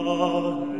Amen.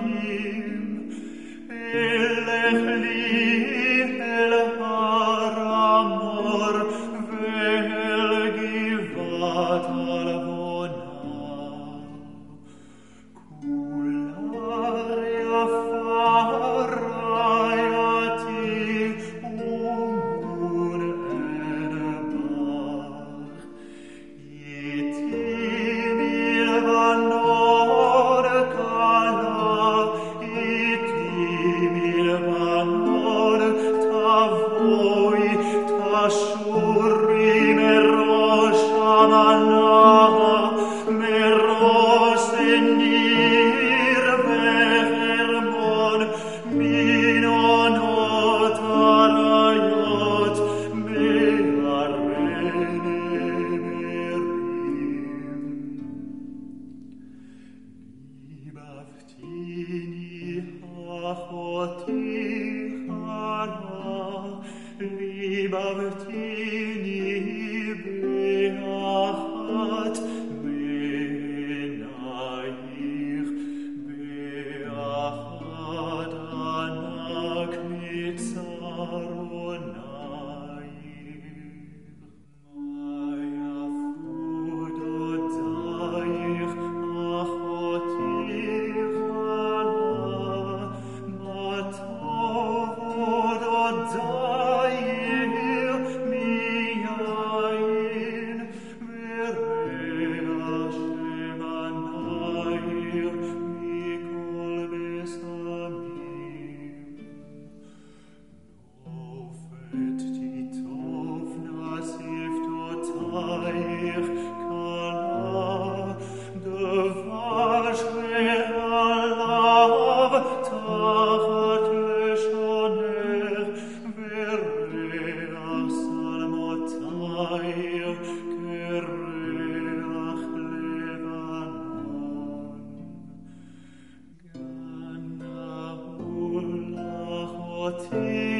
fill.